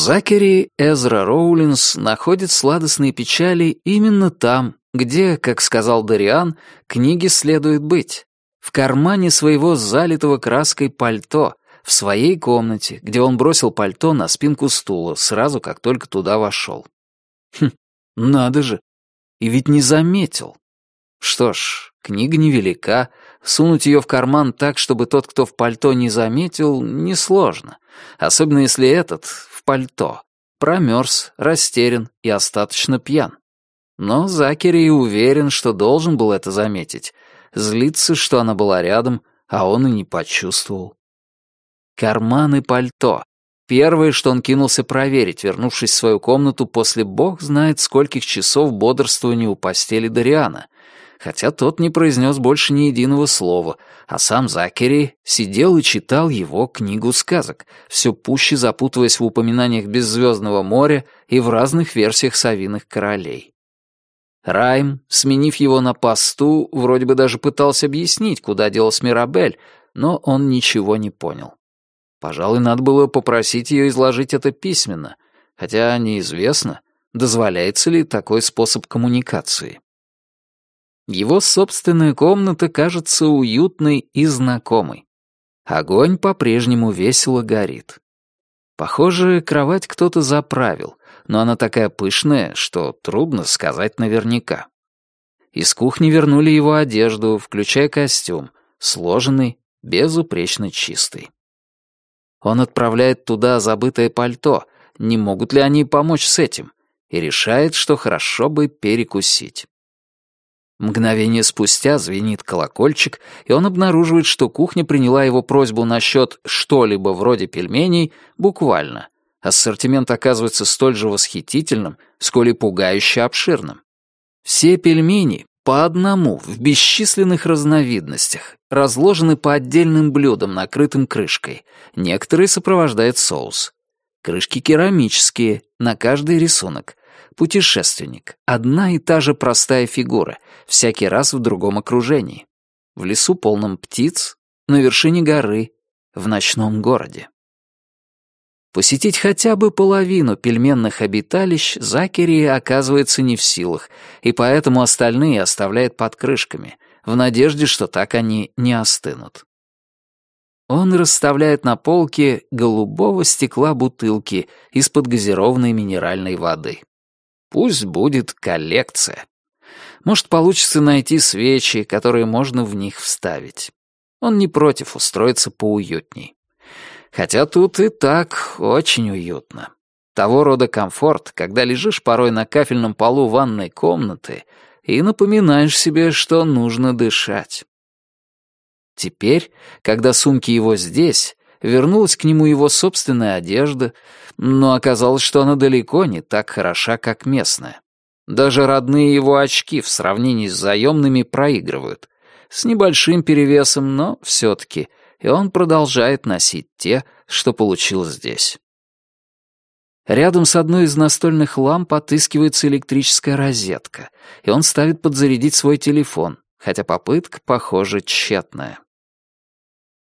Закери Эзра Роулинс находит сладостные печали именно там, где, как сказал Дариан, книге следует быть. В кармане своего залитого краской пальто, в своей комнате, где он бросил пальто на спинку стула сразу, как только туда вошел. Хм, надо же. И ведь не заметил. Что ж, книга невелика, сунуть ее в карман так, чтобы тот, кто в пальто не заметил, несложно. Особенно если этот, в пальто, промерз, растерян и остаточно пьян. Но Закери уверен, что должен был это заметить. Злится, что она была рядом, а он и не почувствовал. Карман и пальто. Первое, что он кинулся проверить, вернувшись в свою комнату после бог знает скольких часов бодрствования у постели Дариана, хотя тот не произнес больше ни единого слова, а сам Закери сидел и читал его книгу сказок, все пуще запутываясь в упоминаниях беззвездного моря и в разных версиях совиных королей. Райм, сменив его на посту, вроде бы даже пытался объяснить, куда делась Мирабель, но он ничего не понял. Пожалуй, надо было попросить ее изложить это письменно, хотя неизвестно, дозволяется ли такой способ коммуникации. Его собственная комната кажется уютной и знакомой. Огонь по-прежнему весело горит. Похоже, кровать кто-то заправил, но она такая пышная, что трудно сказать наверняка. Из кухни вернули его одежду, включая костюм, сложенный, безупречно чистый. Он отправляет туда забытое пальто, не могут ли они помочь с этим, и решает, что хорошо бы перекусить. Мгновение спустя звенит колокольчик, и он обнаруживает, что кухня приняла его просьбу насчет что-либо вроде пельменей буквально. Ассортимент оказывается столь же восхитительным, сколь и пугающе обширным. Все пельмени по одному, в бесчисленных разновидностях, разложены по отдельным блюдам, накрытым крышкой. Некоторые сопровождают соус. Крышки керамические, на каждый рисунок. Путешественник. Одна и та же простая фигура, всякий раз в другом окружении. В лесу полном птиц, на вершине горы, в ночном городе. Посетить хотя бы половину пельменных обиталищ Закери оказывается не в силах, и поэтому остальные оставляет под крышками, в надежде, что так они не остынут. Он расставляет на полке голубого стекла бутылки из-под газированной минеральной воды. Пусть будет коллекция. Может, получится найти свечи, которые можно в них вставить. Он не против устроиться поуютней. Хотя тут и так очень уютно. Того рода комфорт, когда лежишь порой на кафельном полу ванной комнаты и напоминаешь себе, что нужно дышать. Теперь, когда сумки его здесь, вернулась к нему его собственная одежда, но оказалось, что она далеко не так хороша, как местная. Даже родные его очки в сравнении с заемными проигрывают. С небольшим перевесом, но все-таки — и он продолжает носить те, что получил здесь. Рядом с одной из настольных ламп отыскивается электрическая розетка, и он ставит подзарядить свой телефон, хотя попытка, похоже, тщетная.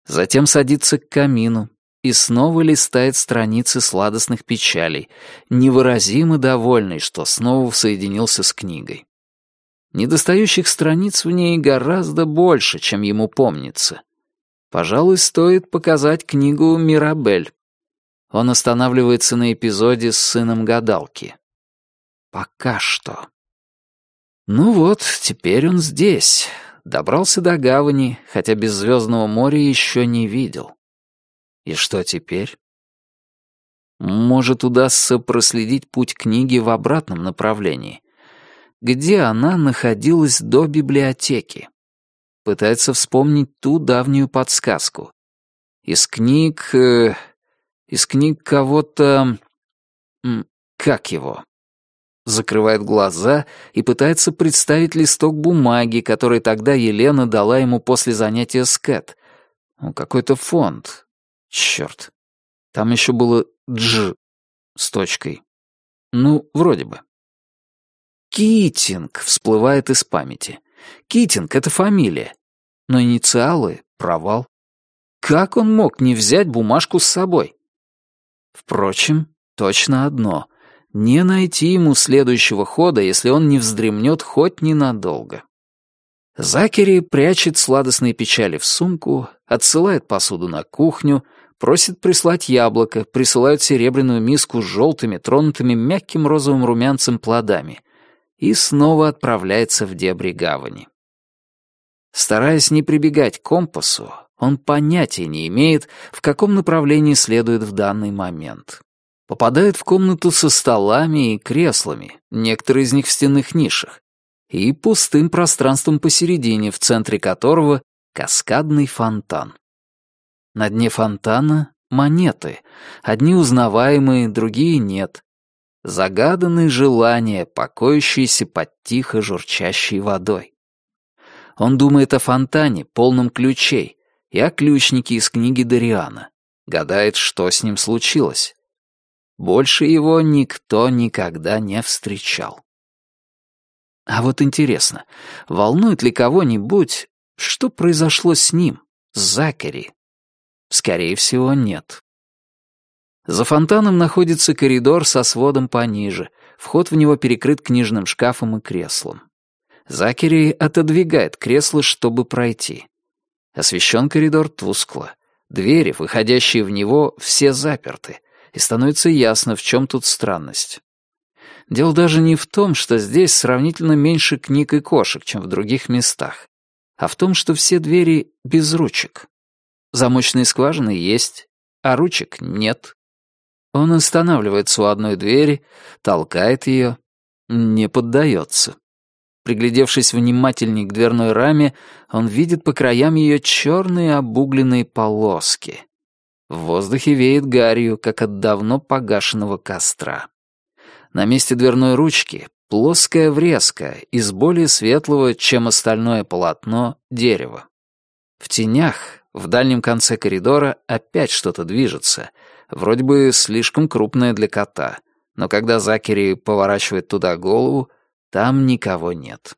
Затем садится к камину и снова листает страницы сладостных печалей, невыразимо довольный, что снова соединился с книгой. Недостающих страниц в ней гораздо больше, чем ему помнится, Пожалуй, стоит показать книгу «Мирабель». Он останавливается на эпизоде с сыном гадалки. Пока что. Ну вот, теперь он здесь. Добрался до гавани, хотя беззвездного моря еще не видел. И что теперь? Может, удастся проследить путь книги в обратном направлении. Где она находилась до библиотеки? пытается вспомнить ту давнюю подсказку. Из книг... Э, из книг кого-то... Как его? Закрывает глаза и пытается представить листок бумаги, который тогда Елена дала ему после занятия с Кэт. Ну, какой-то фонд. Черт. Там еще было «дж» с точкой. Ну, вроде бы. Китинг всплывает из памяти. Китинг — это фамилия. Но инициалы — провал. Как он мог не взять бумажку с собой? Впрочем, точно одно — не найти ему следующего хода, если он не вздремнет хоть ненадолго. Закери прячет сладостные печали в сумку, отсылает посуду на кухню, просит прислать яблоко, присылают серебряную миску с желтыми, тронутыми мягким розовым румянцем плодами и снова отправляется в дебри гавани. Стараясь не прибегать к компасу, он понятия не имеет, в каком направлении следует в данный момент. Попадает в комнату со столами и креслами, некоторые из них в стенных нишах, и пустым пространством посередине, в центре которого каскадный фонтан. На дне фонтана монеты, одни узнаваемые, другие нет. Загаданные желания, покоящиеся под тихо журчащей водой. Он думает о фонтане, полном ключей, и о ключнике из книги Дариана. Гадает, что с ним случилось. Больше его никто никогда не встречал. А вот интересно, волнует ли кого-нибудь, что произошло с ним, с Закари? Скорее всего, нет. За фонтаном находится коридор со сводом пониже, вход в него перекрыт книжным шкафом и креслом. Закери отодвигает кресло, чтобы пройти. Освещен коридор тускло. Двери, выходящие в него, все заперты, и становится ясно, в чем тут странность. Дело даже не в том, что здесь сравнительно меньше книг и кошек, чем в других местах, а в том, что все двери без ручек. Замочные скважины есть, а ручек нет. Он останавливается у одной двери, толкает ее, не поддается. Приглядевшись внимательней к дверной раме, он видит по краям ее черные обугленные полоски. В воздухе веет гарью, как от давно погашенного костра. На месте дверной ручки плоская врезка из более светлого, чем остальное полотно, дерева. В тенях, в дальнем конце коридора, опять что-то движется, вроде бы слишком крупное для кота, но когда Закери поворачивает туда голову, там никого нет.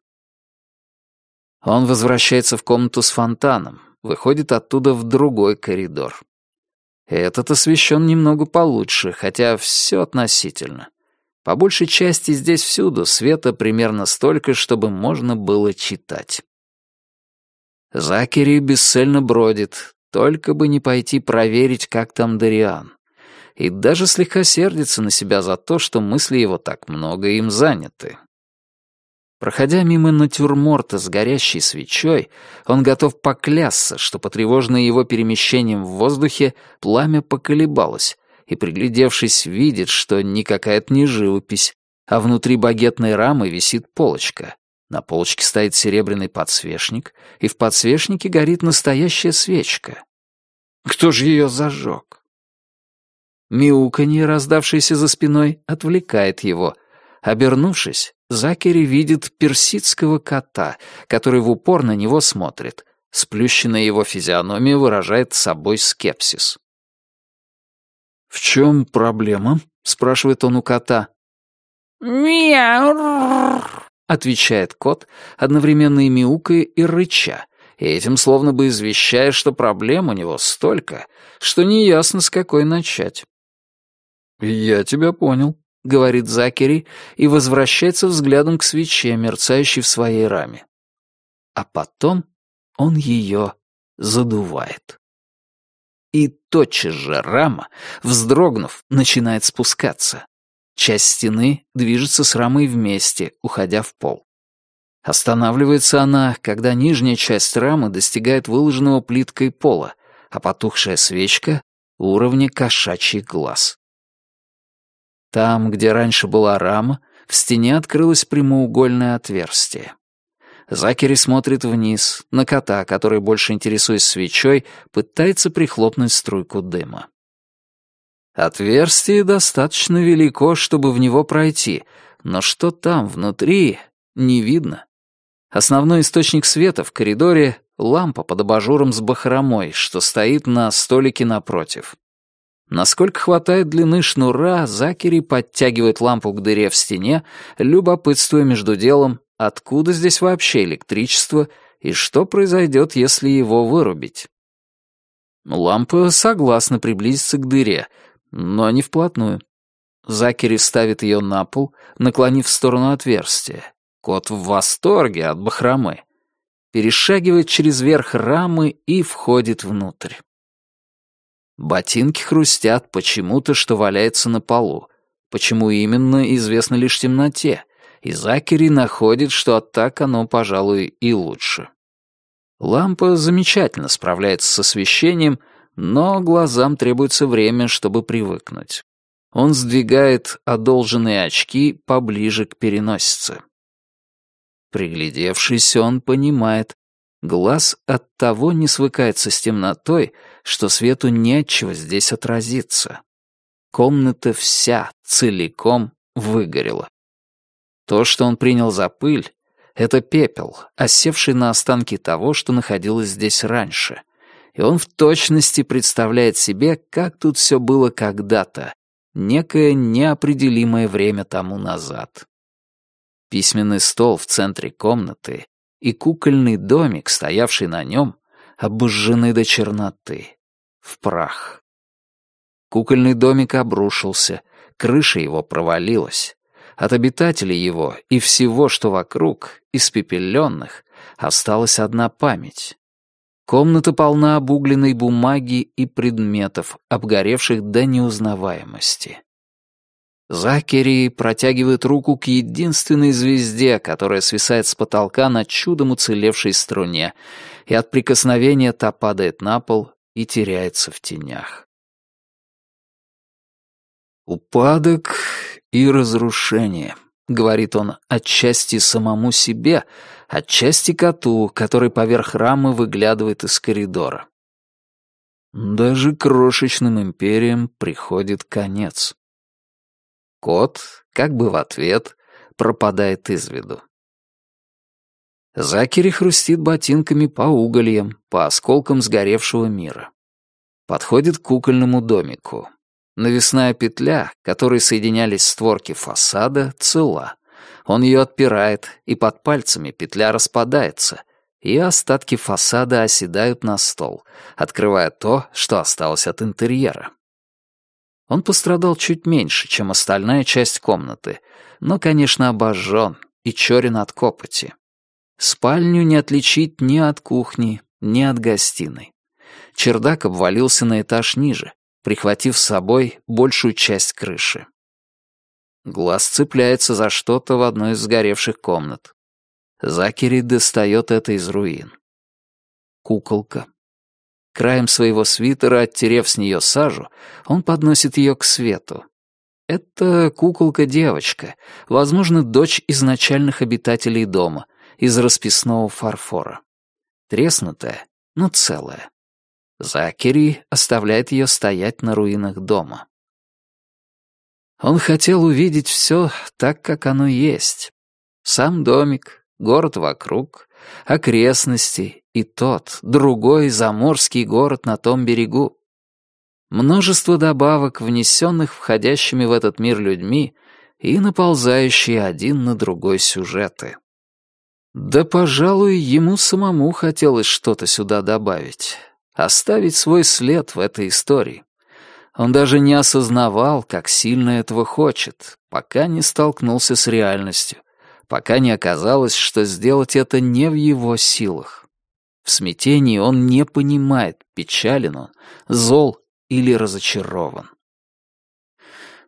Он возвращается в комнату с фонтаном, выходит оттуда в другой коридор. Этот освещен немного получше, хотя все относительно. По большей части здесь всюду света примерно столько, чтобы можно было читать. Закери бесцельно бродит, только бы не пойти проверить, как там Дариан. И даже слегка сердится на себя за то, что мысли его так много им заняты. Проходя мимо натюрморта с горящей свечой, он готов поклясться, что, потревоженное его перемещением в воздухе, пламя поколебалось, и, приглядевшись, видит, что никакая это не живопись, а внутри багетной рамы висит полочка. На полочке стоит серебряный подсвечник, и в подсвечнике горит настоящая свечка. Кто же ее зажег? Мяуканье, раздавшееся за спиной, отвлекает его. Обернувшись, Закери видит персидского кота, который в упор на него смотрит. Сплющенная его физиономия выражает собой скепсис. «В чем проблема?» — спрашивает он у кота. «Мяу!» — отвечает кот, одновременно и мяукая, и рыча, и этим словно бы извещая, что проблем у него столько, что неясно, с какой начать. «Я тебя понял», — говорит Закери и возвращается взглядом к свече, мерцающей в своей раме. А потом он ее задувает. И тотчас же рама, вздрогнув, начинает спускаться. Часть стены движется с рамой вместе, уходя в пол. Останавливается она, когда нижняя часть рамы достигает выложенного плиткой пола, а потухшая свечка — уровня кошачьих глаз. Там, где раньше была рама, в стене открылось прямоугольное отверстие. Закери смотрит вниз, на кота, который, больше интересуясь свечой, пытается прихлопнуть струйку дыма. Отверстие достаточно велико, чтобы в него пройти, но что там, внутри, не видно. Основной источник света в коридоре — лампа под абажуром с бахромой, что стоит на столике напротив. Насколько хватает длины шнура, Закери подтягивает лампу к дыре в стене, любопытствуя между делом, откуда здесь вообще электричество и что произойдет, если его вырубить. Лампа согласна приблизиться к дыре, но не вплотную. Закери ставит ее на пол, наклонив в сторону отверстия. Кот в восторге от бахромы. Перешагивает через верх рамы и входит внутрь. Ботинки хрустят почему-то, что валяется на полу. Почему именно, известно лишь темноте. И Закери находит, что так оно, пожалуй, и лучше. Лампа замечательно справляется с освещением, но глазам требуется время, чтобы привыкнуть. Он сдвигает одолженные очки поближе к переносице. Приглядевшись, он понимает, глаз от того не свыкается с темнотой, что свету нечего здесь отразиться. Комната вся, целиком, выгорела. То, что он принял за пыль, это пепел, осевший на останки того, что находилось здесь раньше. И он в точности представляет себе, как тут все было когда-то, некое неопределимое время тому назад. Письменный стол в центре комнаты и кукольный домик, стоявший на нем, обожжены до черноты, в прах. Кукольный домик обрушился, крыша его провалилась. От обитателей его и всего, что вокруг, испепеленных, осталась одна память. Комната полна обугленной бумаги и предметов, обгоревших до неузнаваемости. Закери протягивает руку к единственной звезде, которая свисает с потолка на чудом уцелевшей струне, и от прикосновения та падает на пол и теряется в тенях. Упадок и разрушение, говорит он отчасти самому себе, отчасти коту, который поверх рамы выглядывает из коридора. Даже крошечным империям приходит конец. Кот, как бы в ответ, пропадает из виду. Закери хрустит ботинками по угольям, по осколкам сгоревшего мира. Подходит к кукольному домику. Навесная петля, которой соединялись створки фасада, цела. Он ее отпирает, и под пальцами петля распадается, и остатки фасада оседают на стол, открывая то, что осталось от интерьера. Он пострадал чуть меньше, чем остальная часть комнаты, но, конечно, обожжен и черен от копоти. Спальню не отличить ни от кухни, ни от гостиной. Чердак обвалился на этаж ниже, прихватив с собой большую часть крыши. Глаз цепляется за что-то в одной из сгоревших комнат. Закери достает это из руин. Куколка. Краем своего свитера, оттерев с нее сажу, он подносит ее к свету. Это куколка-девочка, возможно, дочь изначальных обитателей дома, из расписного фарфора. Треснутая, но целая. Закери оставляет ее стоять на руинах дома. Он хотел увидеть все так, как оно есть. Сам домик, город вокруг, окрестности и тот, другой заморский город на том берегу. Множество добавок, внесенных входящими в этот мир людьми и наползающие один на другой сюжеты. Да, пожалуй, ему самому хотелось что-то сюда добавить оставить свой след в этой истории. Он даже не осознавал, как сильно этого хочет, пока не столкнулся с реальностью, пока не оказалось, что сделать это не в его силах. В смятении он не понимает, печален он, зол или разочарован.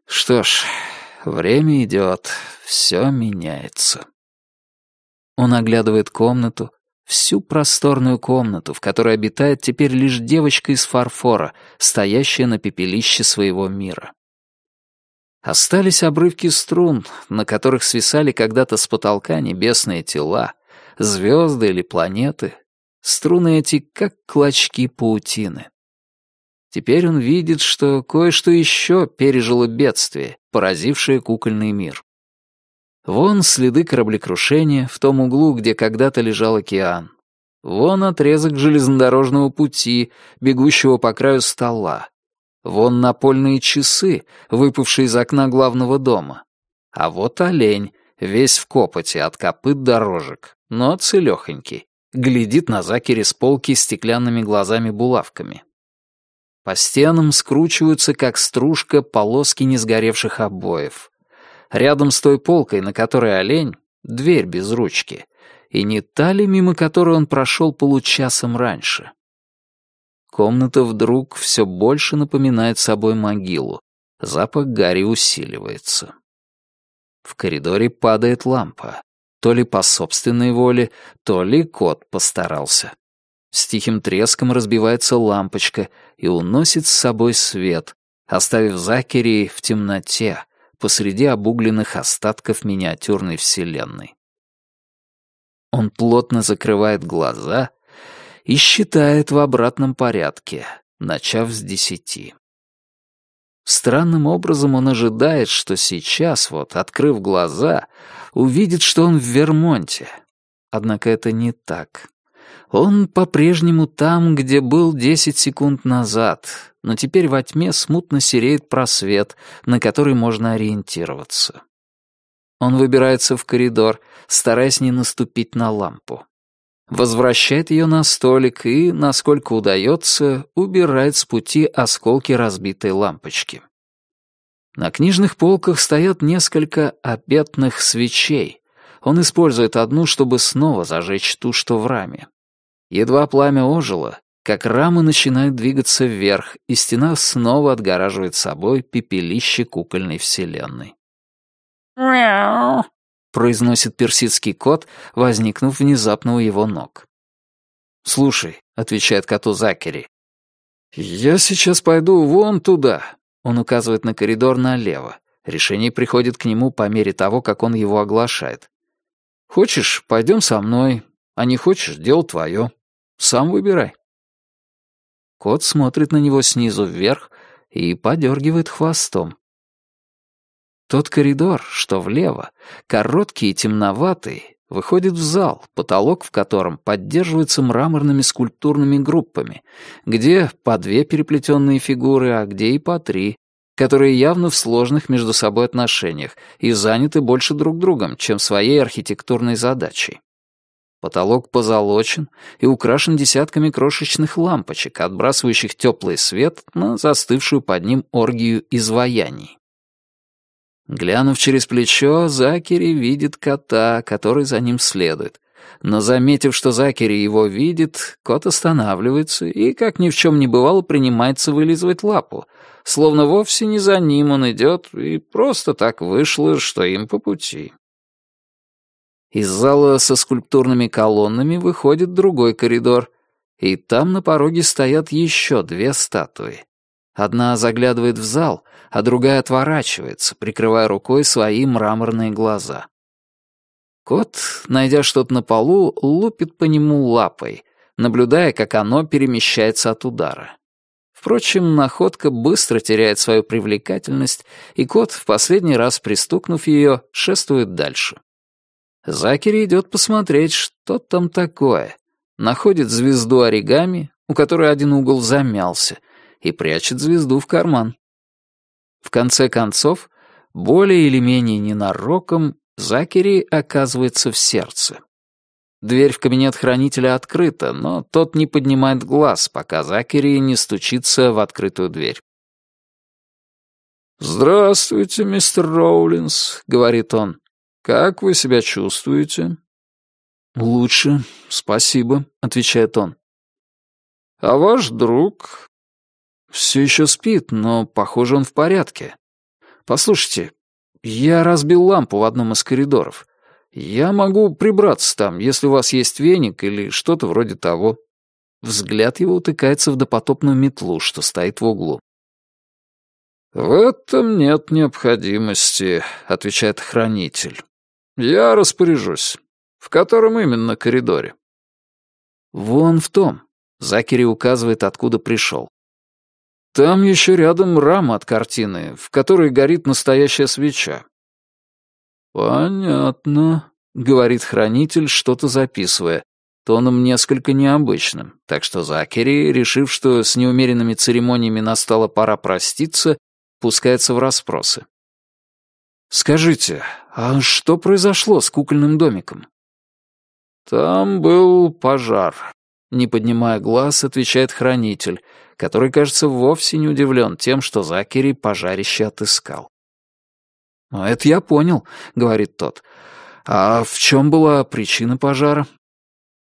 Что ж, время идет, все меняется. Он оглядывает комнату, всю просторную комнату, в которой обитает теперь лишь девочка из фарфора, стоящая на пепелище своего мира. Остались обрывки струн, на которых свисали когда-то с потолка небесные тела, звезды или планеты. Струны эти как клочки паутины. Теперь он видит, что кое-что еще пережило бедствие, поразившее кукольный мир. Вон следы кораблекрушения в том углу, где когда-то лежал океан. Вон отрезок железнодорожного пути, бегущего по краю стола. Вон напольные часы, выпавшие из окна главного дома. А вот олень, весь в копоте от копыт дорожек, но целёхонький, глядит на Закере с полки стеклянными глазами-булавками. По стенам скручиваются, как стружка, полоски несгоревших обоев. Рядом с той полкой, на которой олень, дверь без ручки. И не та ли, мимо которой он прошел получасом раньше? Комната вдруг все больше напоминает собой могилу. Запах гари усиливается. В коридоре падает лампа. То ли по собственной воле, то ли кот постарался. С тихим треском разбивается лампочка и уносит с собой свет, оставив Закери в темноте посреди обугленных остатков миниатюрной вселенной. Он плотно закрывает глаза и считает в обратном порядке, начав с десяти. Странным образом он ожидает, что сейчас, вот, открыв глаза, увидит, что он в Вермонте. Однако это не так. Он по-прежнему там, где был десять секунд назад, но теперь во тьме смутно сереет просвет, на который можно ориентироваться. Он выбирается в коридор, стараясь не наступить на лампу. Возвращает ее на столик и, насколько удается, убирает с пути осколки разбитой лампочки. На книжных полках стоят несколько обетных свечей. Он использует одну, чтобы снова зажечь ту, что в раме. Едва пламя ожило, как рамы начинают двигаться вверх, и стена снова отгораживает собой пепелище кукольной вселенной. «Мяу», — произносит персидский кот, возникнув внезапно у его ног. «Слушай», — отвечает коту Закери, — «я сейчас пойду вон туда». Он указывает на коридор налево. Решение приходит к нему по мере того, как он его оглашает. «Хочешь, пойдем со мной, а не хочешь, дело твое». Сам выбирай». Кот смотрит на него снизу вверх и подергивает хвостом. Тот коридор, что влево, короткий и темноватый, выходит в зал, потолок в котором поддерживается мраморными скульптурными группами, где по две переплетенные фигуры, а где и по три, которые явно в сложных между собой отношениях и заняты больше друг другом, чем своей архитектурной задачей. Потолок позолочен и украшен десятками крошечных лампочек, отбрасывающих теплый свет на застывшую под ним оргию изваяний. Глянув через плечо, Закери видит кота, который за ним следует. Но, заметив, что Закери его видит, кот останавливается и, как ни в чем не бывало, принимается вылизывать лапу, словно вовсе не за ним он идет, и просто так вышло, что им по пути. Из зала со скульптурными колоннами выходит другой коридор, и там на пороге стоят еще две статуи. Одна заглядывает в зал, а другая отворачивается, прикрывая рукой свои мраморные глаза. Кот, найдя что-то на полу, лупит по нему лапой, наблюдая, как оно перемещается от удара. Впрочем, находка быстро теряет свою привлекательность, и кот, в последний раз пристукнув ее, шествует дальше. Закери идет посмотреть, что там такое. Находит звезду оригами, у которой один угол замялся, и прячет звезду в карман. В конце концов, более или менее ненароком, Закери оказывается в сердце. Дверь в кабинет хранителя открыта, но тот не поднимает глаз, пока Закери не стучится в открытую дверь. «Здравствуйте, мистер Роулинс», — говорит он. «Как вы себя чувствуете?» «Лучше, спасибо», — отвечает он. «А ваш друг?» «Все еще спит, но, похоже, он в порядке. Послушайте, я разбил лампу в одном из коридоров. Я могу прибраться там, если у вас есть веник или что-то вроде того». Взгляд его утыкается в допотопную метлу, что стоит в углу. «В этом нет необходимости», — отвечает хранитель. «Я распоряжусь. В котором именно коридоре?» «Вон в том», — Закери указывает, откуда пришел. «Там еще рядом рама от картины, в которой горит настоящая свеча». «Понятно», — говорит хранитель, что-то записывая, тоном несколько необычным, так что Закери, решив, что с неумеренными церемониями настала пора проститься, пускается в расспросы. «Скажите, а что произошло с кукольным домиком?» «Там был пожар. не поднимая глаз, отвечает хранитель, который, кажется, вовсе не удивлен тем, что Закери пожарище отыскал. «Ну, это я понял», — говорит тот. «А в чем была причина пожара?»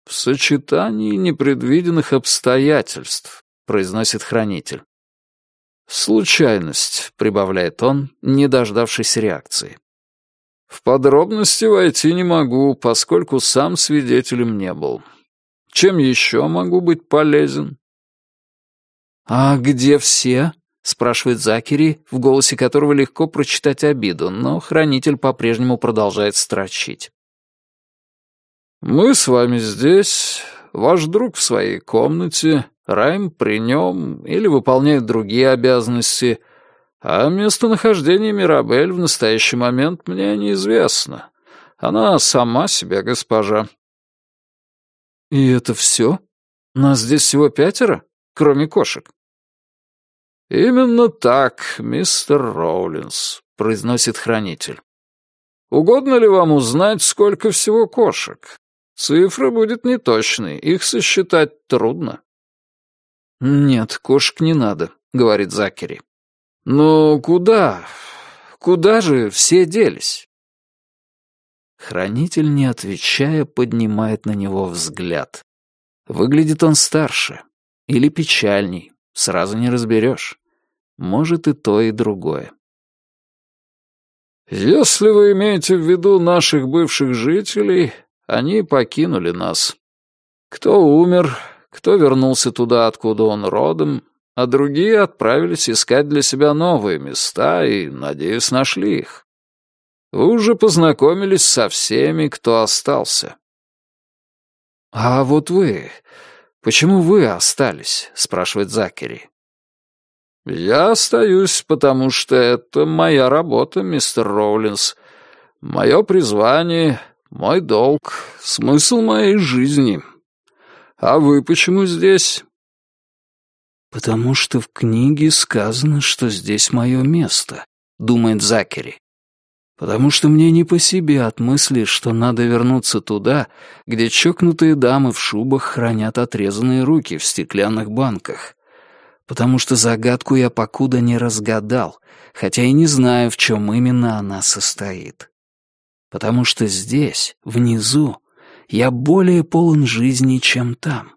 «В сочетании непредвиденных обстоятельств», — произносит хранитель. «Случайность», — прибавляет он, не дождавшись реакции. «В подробности войти не могу, поскольку сам свидетелем не был. Чем еще могу быть полезен?» «А где все?» — спрашивает Закери, в голосе которого легко прочитать обиду, но хранитель по-прежнему продолжает строчить. «Мы с вами здесь, ваш друг в своей комнате, Райм при нем или выполняет другие обязанности, а местонахождение Мирабель в настоящий момент мне неизвестно. Она сама себе госпожа». «И это все? Нас здесь всего пятеро, кроме кошек?» «Именно так, мистер Роулинс», — произносит хранитель. «Угодно ли вам узнать, сколько всего кошек? Цифра будет неточной, их сосчитать трудно». «Нет, кошек не надо», — говорит Закери. «Ну, куда? Куда же все делись?» Хранитель, не отвечая, поднимает на него взгляд. Выглядит он старше или печальней, сразу не разберешь. Может и то, и другое. «Если вы имеете в виду наших бывших жителей, они покинули нас. Кто умер, кто вернулся туда, откуда он родом, а другие отправились искать для себя новые места и, надеюсь, нашли их. Вы уже познакомились со всеми, кто остался. «А вот вы... Почему вы остались?» — спрашивает Закери. «Я остаюсь, потому что это моя работа, мистер Роулинс. Мое призвание, мой долг, смысл моей жизни. А вы почему здесь?» «Потому что в книге сказано, что здесь мое место», — думает Закери. «Потому что мне не по себе от мысли, что надо вернуться туда, где чокнутые дамы в шубах хранят отрезанные руки в стеклянных банках. Потому что загадку я покуда не разгадал, хотя и не знаю, в чем именно она состоит. Потому что здесь, внизу, я более полон жизни, чем там.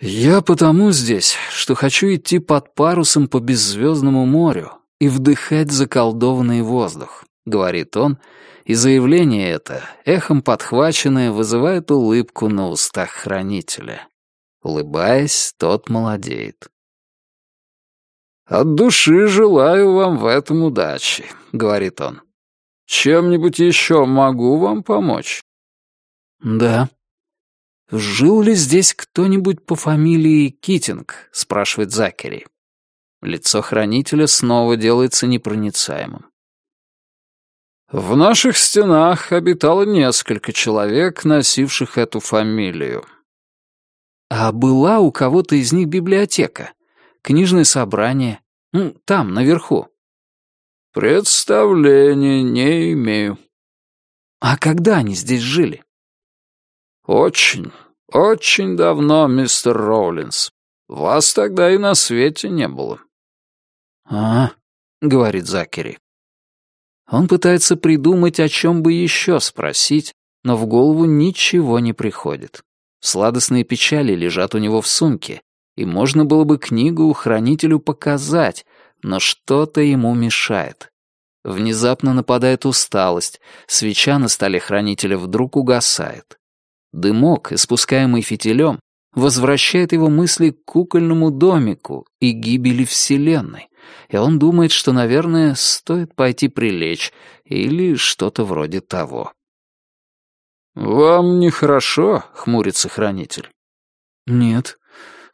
Я потому здесь, что хочу идти под парусом по беззвездному морю и вдыхать заколдованный воздух, говорит он, и заявление это, эхом подхваченное, вызывает улыбку на устах хранителя. Улыбаясь, тот молодеет. «От души желаю вам в этом удачи», — говорит он. Чем-нибудь еще могу вам помочь?» «Да». «Жил ли здесь кто-нибудь по фамилии Китинг?» — спрашивает Закери. Лицо хранителя снова делается непроницаемым. «В наших стенах обитало несколько человек, носивших эту фамилию». «А была у кого-то из них библиотека? Книжное собрание? Ну, там, наверху?» «Представления не имею». «А когда они здесь жили?» «Очень, очень давно, мистер Роулинс. Вас тогда и на свете не было». «А, — говорит Закери. Он пытается придумать, о чем бы еще спросить, но в голову ничего не приходит. Сладостные печали лежат у него в сумке, и можно было бы книгу хранителю показать, но что-то ему мешает. Внезапно нападает усталость, свеча на столе хранителя вдруг угасает. Дымок, испускаемый фитилем, возвращает его мысли к кукольному домику и гибели Вселенной, и он думает, что, наверное, стоит пойти прилечь или что-то вроде того. «Вам нехорошо?» — хмурится хранитель. «Нет,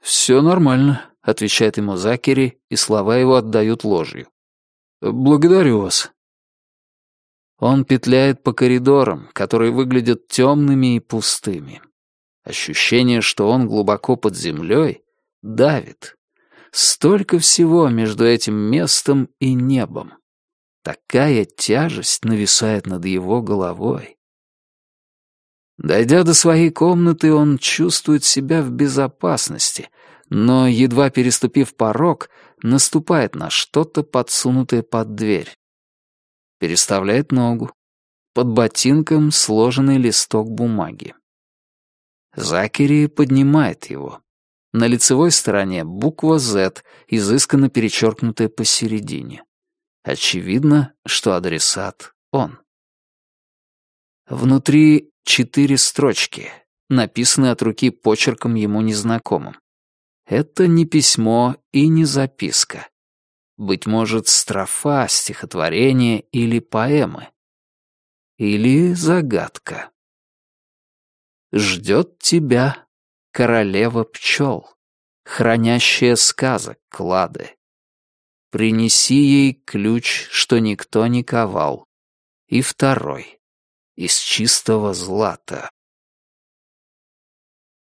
все нормально», — отвечает ему Закери, и слова его отдают ложью. «Благодарю вас». Он петляет по коридорам, которые выглядят темными и пустыми. Ощущение, что он глубоко под землей, давит. Столько всего между этим местом и небом. Такая тяжесть нависает над его головой. Дойдя до своей комнаты, он чувствует себя в безопасности, но, едва переступив порог, наступает на что-то, подсунутое под дверь. Переставляет ногу. Под ботинком сложенный листок бумаги. Закери поднимает его. На лицевой стороне буква Z, изысканно перечеркнутая посередине. Очевидно, что адресат он. Внутри четыре строчки, написанные от руки почерком ему незнакомым. Это не письмо и не записка. Быть может, строфа, стихотворение или поэмы. Или загадка. Ждет тебя королева пчел, хранящая сказок клады. Принеси ей ключ, что никто не ковал, и второй, из чистого злата.